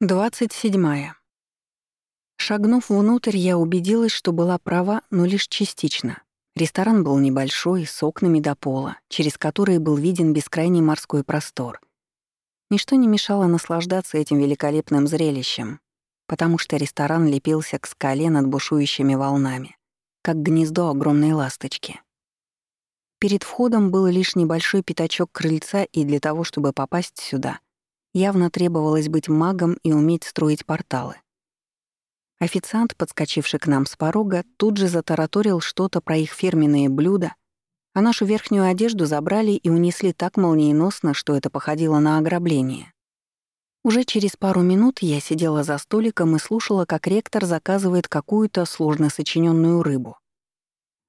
27. Шагнув внутрь, я убедилась, что была права, но лишь частично. Ресторан был небольшой, с окнами до пола, через которые был виден бескрайний морской простор. Ничто не мешало наслаждаться этим великолепным зрелищем, потому что ресторан лепился к скале над бушующими волнами, как гнездо огромной ласточки. Перед входом был лишь небольшой пятачок крыльца, и для того, чтобы попасть сюда — Явно требовалось быть магом и уметь строить порталы. Официант, подскочивший к нам с порога, тут же затараторил что-то про их фирменные блюда, а нашу верхнюю одежду забрали и унесли так молниеносно, что это походило на ограбление. Уже через пару минут я сидела за столиком и слушала, как ректор заказывает какую-то сложно сочиненную рыбу.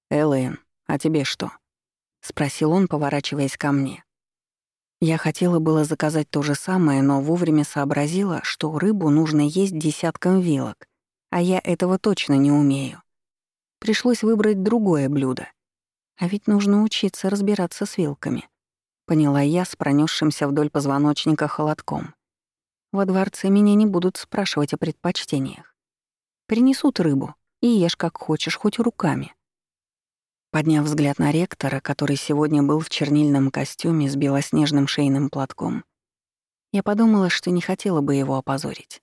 «Элэйн, а тебе что?» — спросил он, поворачиваясь ко мне. Я хотела было заказать то же самое, но вовремя сообразила, что рыбу нужно есть десятком вилок, а я этого точно не умею. Пришлось выбрать другое блюдо. А ведь нужно учиться разбираться с вилками. Поняла я с пронесшимся вдоль позвоночника холодком. Во дворце меня не будут спрашивать о предпочтениях. Принесут рыбу и ешь как хочешь, хоть руками. Подняв взгляд на ректора, который сегодня был в чернильном костюме с белоснежным шейным платком, я подумала, что не хотела бы его опозорить.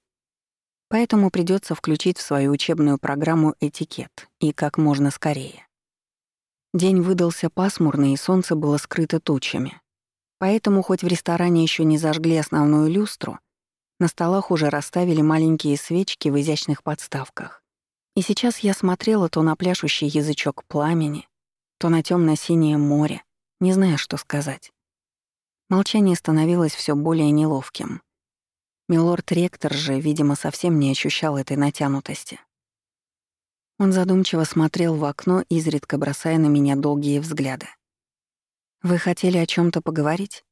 Поэтому придется включить в свою учебную программу этикет, и как можно скорее. День выдался пасмурный, и солнце было скрыто тучами. Поэтому, хоть в ресторане еще не зажгли основную люстру, на столах уже расставили маленькие свечки в изящных подставках. И сейчас я смотрела то на пляшущий язычок пламени, то на темно-синее море, не зная, что сказать. Молчание становилось все более неловким. Милорд-ректор же, видимо, совсем не ощущал этой натянутости. Он задумчиво смотрел в окно, изредка бросая на меня долгие взгляды. «Вы хотели о чем то поговорить?»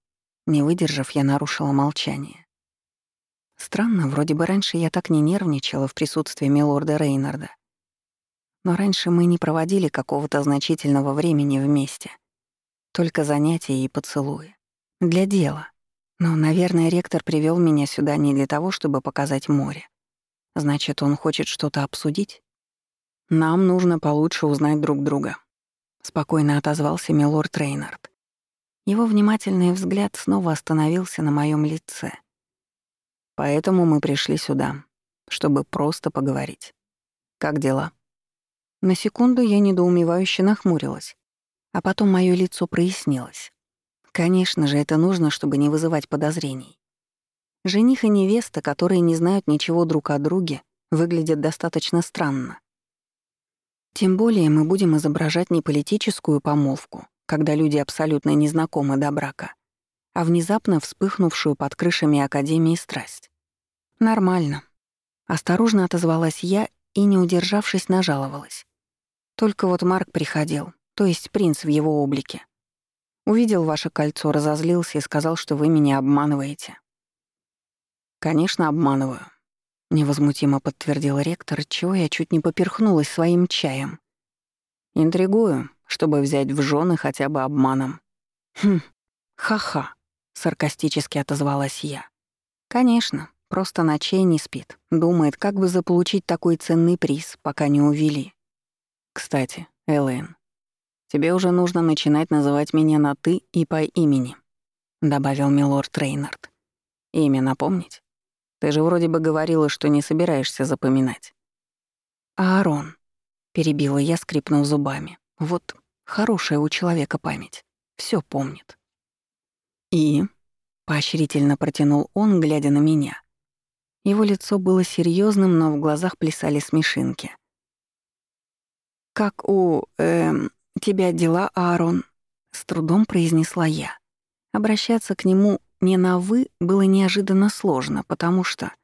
Не выдержав, я нарушила молчание. Странно, вроде бы раньше я так не нервничала в присутствии милорда Рейнарда. Но раньше мы не проводили какого-то значительного времени вместе. Только занятия и поцелуи. Для дела. Но, наверное, ректор привел меня сюда не для того, чтобы показать море. Значит, он хочет что-то обсудить? Нам нужно получше узнать друг друга. Спокойно отозвался милорд Рейнард. Его внимательный взгляд снова остановился на моем лице. Поэтому мы пришли сюда, чтобы просто поговорить. Как дела? На секунду я недоумевающе нахмурилась, а потом моё лицо прояснилось. Конечно же, это нужно, чтобы не вызывать подозрений. Жених и невеста, которые не знают ничего друг о друге, выглядят достаточно странно. Тем более мы будем изображать не политическую помолвку, когда люди абсолютно не знакомы до брака, а внезапно вспыхнувшую под крышами Академии страсть. Нормально. Осторожно отозвалась я и, не удержавшись, нажаловалась. Только вот Марк приходил, то есть принц в его облике. Увидел ваше кольцо, разозлился и сказал, что вы меня обманываете. Конечно, обманываю. Невозмутимо подтвердил ректор, чего я чуть не поперхнулась своим чаем. Интригую, чтобы взять в жены хотя бы обманом. Хм, ха-ха, саркастически отозвалась я. Конечно, просто ночей не спит. Думает, как бы заполучить такой ценный приз, пока не увели. Кстати, Элэйн, тебе уже нужно начинать называть меня на «ты» и по имени», — добавил милорд Рейнард. «Имя напомнить? Ты же вроде бы говорила, что не собираешься запоминать». «Аарон», — перебила я, скрипнув зубами. «Вот хорошая у человека память. Все помнит». «И?» — поощрительно протянул он, глядя на меня. Его лицо было серьезным, но в глазах плясали смешинки — «Как у... эм... тебя дела, Аарон?» — с трудом произнесла я. Обращаться к нему не на «вы» было неожиданно сложно, потому что...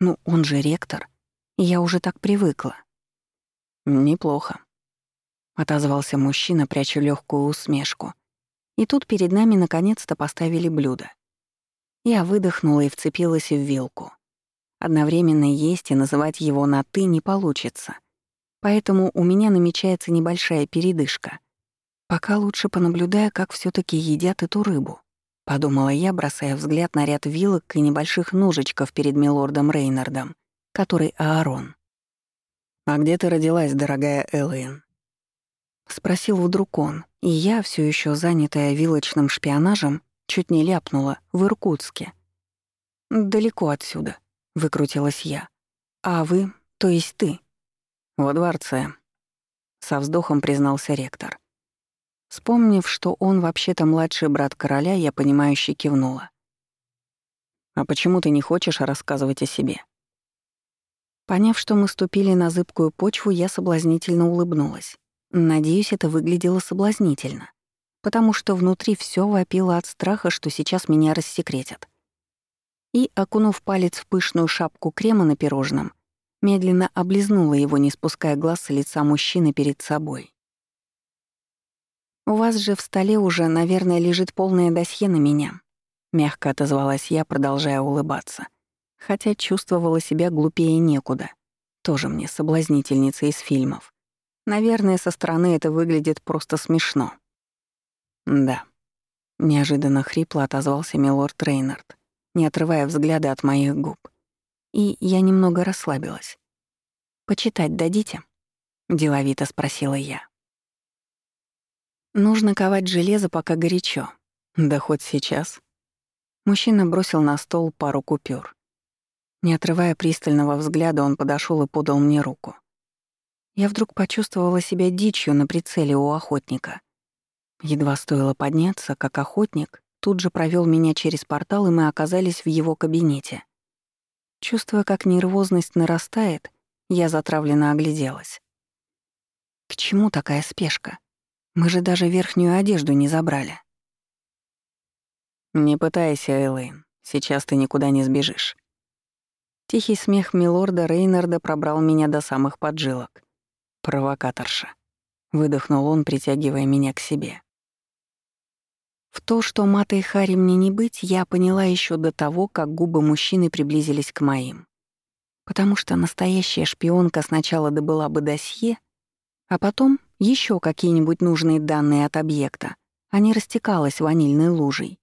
Ну, он же ректор, я уже так привыкла. «Неплохо», — отозвался мужчина, пряча легкую усмешку. И тут перед нами наконец-то поставили блюдо. Я выдохнула и вцепилась в вилку. Одновременно есть и называть его на «ты» не получится — Поэтому у меня намечается небольшая передышка. Пока лучше понаблюдаю, как все таки едят эту рыбу. подумала я, бросая взгляд на ряд вилок и небольших ножичков перед милордом Рейнардом, который Аарон. «А где ты родилась, дорогая Эллиен?» Спросил вдруг он, и я, все еще занятая вилочным шпионажем, чуть не ляпнула в Иркутске. «Далеко отсюда», — выкрутилась я. «А вы, то есть ты?» «Во дворце», — со вздохом признался ректор. Вспомнив, что он вообще-то младший брат короля, я понимающе кивнула. «А почему ты не хочешь рассказывать о себе?» Поняв, что мы ступили на зыбкую почву, я соблазнительно улыбнулась. Надеюсь, это выглядело соблазнительно, потому что внутри все вопило от страха, что сейчас меня рассекретят. И, окунув палец в пышную шапку крема на пирожном, медленно облизнула его, не спуская глаз с лица мужчины перед собой. «У вас же в столе уже, наверное, лежит полное досье на меня», — мягко отозвалась я, продолжая улыбаться. Хотя чувствовала себя глупее некуда. Тоже мне соблазнительница из фильмов. Наверное, со стороны это выглядит просто смешно. «Да», — неожиданно хрипло отозвался милорд Рейнард, не отрывая взгляда от моих губ. И я немного расслабилась. «Почитать дадите?» — деловито спросила я. Нужно ковать железо, пока горячо. Да хоть сейчас. Мужчина бросил на стол пару купюр. Не отрывая пристального взгляда, он подошел и подал мне руку. Я вдруг почувствовала себя дичью на прицеле у охотника. Едва стоило подняться, как охотник тут же провел меня через портал, и мы оказались в его кабинете. Чувствуя, как нервозность нарастает, я затравленно огляделась. К чему такая спешка? Мы же даже верхнюю одежду не забрали. «Не пытайся, Элэйн. Сейчас ты никуда не сбежишь». Тихий смех милорда Рейнарда пробрал меня до самых поджилок. «Провокаторша», — выдохнул он, притягивая меня к себе. В то, что матой Хари мне не быть, я поняла еще до того, как губы мужчины приблизились к моим. Потому что настоящая шпионка сначала добыла бы досье, а потом еще какие-нибудь нужные данные от объекта, а не растекалась ванильной лужей.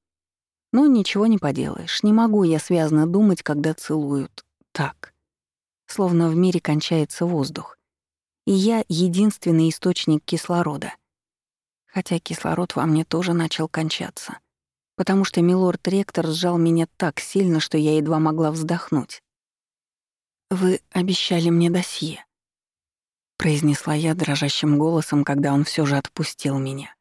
Но ничего не поделаешь, не могу я связно думать, когда целуют. Так. Словно в мире кончается воздух. И я — единственный источник кислорода. Хотя кислород во мне тоже начал кончаться. Потому что милорд-ректор сжал меня так сильно, что я едва могла вздохнуть. «Вы обещали мне досье», произнесла я дрожащим голосом, когда он все же отпустил меня.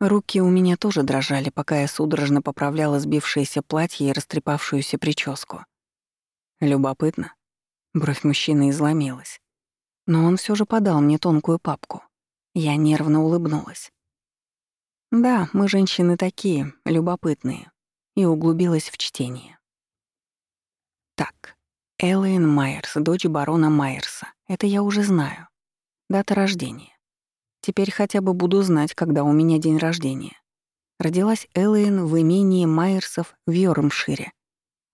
Руки у меня тоже дрожали, пока я судорожно поправляла сбившееся платье и растрепавшуюся прическу. Любопытно. Бровь мужчины изломилась. Но он все же подал мне тонкую папку. Я нервно улыбнулась. Да, мы женщины такие, любопытные. И углубилась в чтение. Так, Эллен Майерс, дочь барона Майерса. Это я уже знаю. Дата рождения. Теперь хотя бы буду знать, когда у меня день рождения. Родилась Эллиен в имении Майерсов в Йормшире,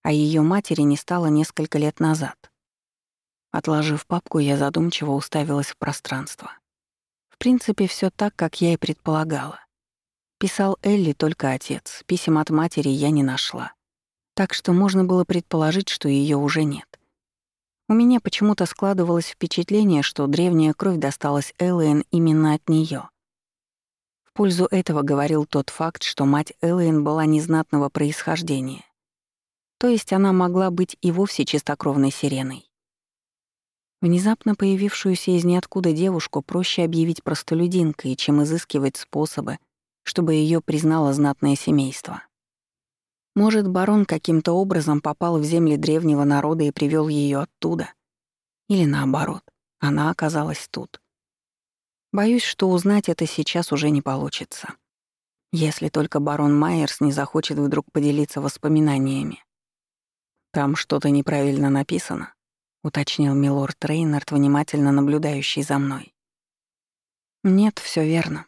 а ее матери не стало несколько лет назад. Отложив папку, я задумчиво уставилась в пространство. В принципе, все так, как я и предполагала. Писал Элли только отец, писем от матери я не нашла. Так что можно было предположить, что ее уже нет. У меня почему-то складывалось впечатление, что древняя кровь досталась Эллен именно от нее. В пользу этого говорил тот факт, что мать Эллен была незнатного происхождения. То есть она могла быть и вовсе чистокровной сиреной. Внезапно появившуюся из ниоткуда девушку проще объявить простолюдинкой, чем изыскивать способы, чтобы ее признало знатное семейство. Может, барон каким-то образом попал в земли древнего народа и привел ее оттуда? Или наоборот, она оказалась тут. Боюсь, что узнать это сейчас уже не получится. Если только барон Майерс не захочет вдруг поделиться воспоминаниями. «Там что-то неправильно написано», — уточнил милорд Рейнард, внимательно наблюдающий за мной. «Нет, все верно», —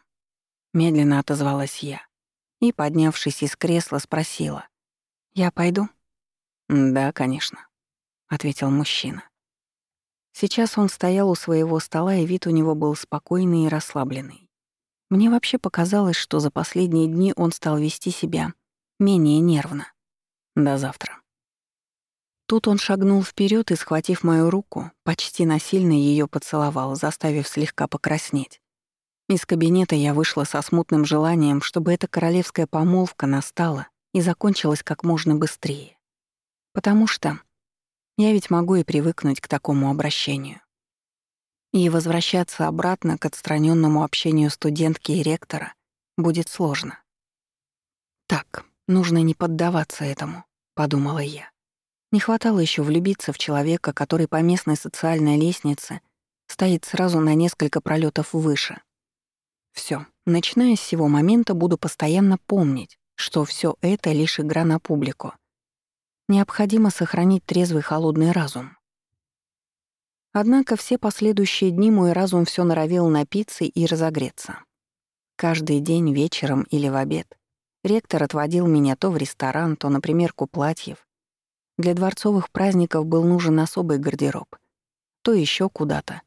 медленно отозвалась я и, поднявшись из кресла, спросила. «Я пойду?» «Да, конечно», — ответил мужчина. Сейчас он стоял у своего стола, и вид у него был спокойный и расслабленный. Мне вообще показалось, что за последние дни он стал вести себя менее нервно. До завтра. Тут он шагнул вперед и, схватив мою руку, почти насильно ее поцеловал, заставив слегка покраснеть. Из кабинета я вышла со смутным желанием, чтобы эта королевская помолвка настала и закончилась как можно быстрее. Потому что я ведь могу и привыкнуть к такому обращению. И возвращаться обратно к отстраненному общению студентки и ректора будет сложно. Так, нужно не поддаваться этому, подумала я. Не хватало еще влюбиться в человека, который по местной социальной лестнице стоит сразу на несколько пролетов выше. Все, начиная с сего момента буду постоянно помнить, что все это лишь игра на публику. Необходимо сохранить трезвый холодный разум. Однако все последующие дни мой разум все норовил напиться и разогреться. Каждый день вечером или в обед ректор отводил меня то в ресторан, то на примерку платьев, для дворцовых праздников был нужен особый гардероб. То еще куда-то.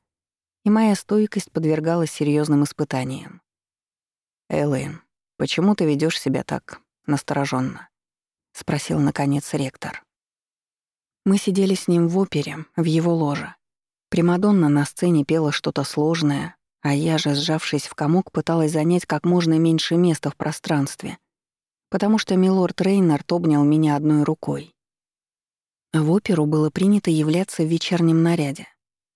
И моя стойкость подвергалась серьезным испытаниям. «Элэйн, почему ты ведешь себя так настороженно? спросил, наконец, ректор. Мы сидели с ним в опере, в его ложе. Примадонна на сцене пела что-то сложное, а я же, сжавшись в комок, пыталась занять как можно меньше места в пространстве, потому что милорд Рейнард обнял меня одной рукой. В оперу было принято являться в вечернем наряде.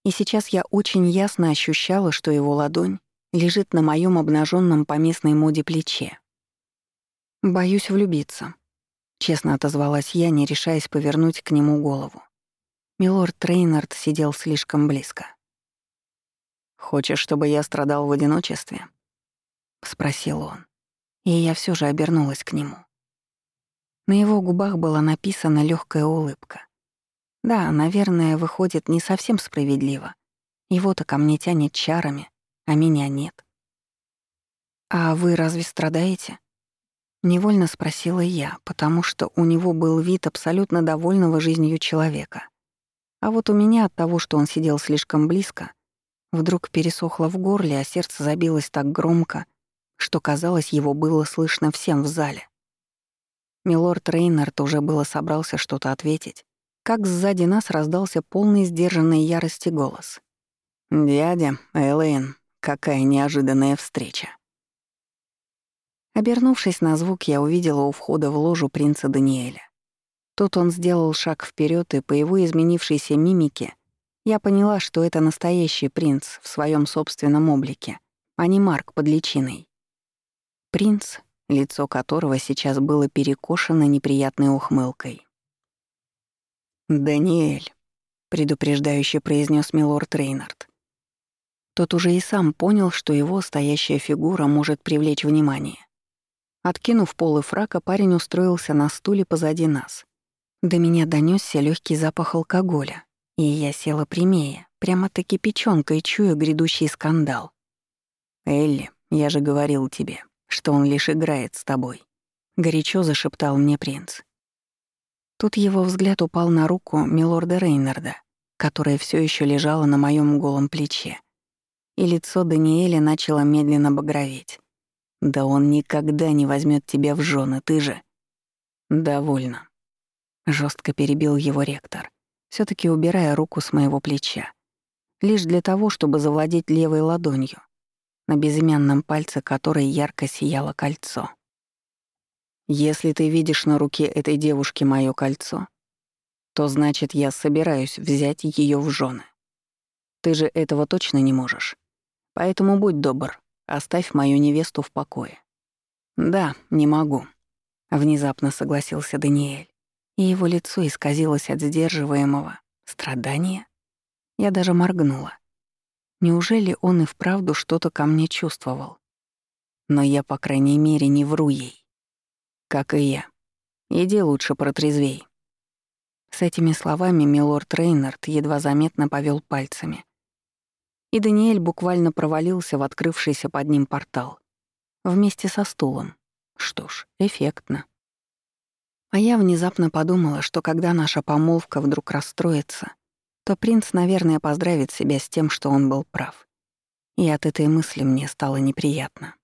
И сейчас я очень ясно ощущала, что его ладонь лежит на моем обнаженном по местной моде плече. «Боюсь влюбиться», — честно отозвалась я, не решаясь повернуть к нему голову. Милорд Трейнард сидел слишком близко. «Хочешь, чтобы я страдал в одиночестве?» — спросил он. И я все же обернулась к нему. На его губах была написана легкая улыбка. Да, наверное, выходит не совсем справедливо. Его-то ко мне тянет чарами, а меня нет. «А вы разве страдаете?» Невольно спросила я, потому что у него был вид абсолютно довольного жизнью человека. А вот у меня от того, что он сидел слишком близко, вдруг пересохло в горле, а сердце забилось так громко, что, казалось, его было слышно всем в зале. Милорд Рейнард уже было собрался что-то ответить, как сзади нас раздался полный сдержанной ярости голос. «Дядя, Элэйн, какая неожиданная встреча!» Обернувшись на звук, я увидела у входа в ложу принца Даниэля. Тут он сделал шаг вперед, и по его изменившейся мимике я поняла, что это настоящий принц в своем собственном облике, а не Марк под личиной. Принц, лицо которого сейчас было перекошено неприятной ухмылкой. «Даниэль», — предупреждающе произнес милорд Рейнард. Тот уже и сам понял, что его стоящая фигура может привлечь внимание. Откинув полы фрака, парень устроился на стуле позади нас. До меня донесся легкий запах алкоголя, и я села прямее, прямо-таки печёнкой чуя грядущий скандал. «Элли, я же говорил тебе, что он лишь играет с тобой», — горячо зашептал мне принц. Тут его взгляд упал на руку милорда Рейнарда, которая все еще лежала на моем голом плече. И лицо Даниэля начало медленно багроветь. «Да он никогда не возьмет тебя в жены, ты же...» «Довольно», — жестко перебил его ректор, все таки убирая руку с моего плеча. Лишь для того, чтобы завладеть левой ладонью, на безымянном пальце которой ярко сияло кольцо. Если ты видишь на руке этой девушки мое кольцо, то значит, я собираюсь взять ее в жены. Ты же этого точно не можешь. Поэтому будь добр, оставь мою невесту в покое. Да, не могу, внезапно согласился Даниэль, и его лицо исказилось от сдерживаемого страдания. Я даже моргнула. Неужели он и вправду что-то ко мне чувствовал? Но я, по крайней мере, не вру ей. Как и я. Иди лучше протрезвей». С этими словами милорд Рейнард едва заметно повел пальцами. И Даниэль буквально провалился в открывшийся под ним портал. Вместе со стулом. Что ж, эффектно. А я внезапно подумала, что когда наша помолвка вдруг расстроится, то принц, наверное, поздравит себя с тем, что он был прав. И от этой мысли мне стало неприятно.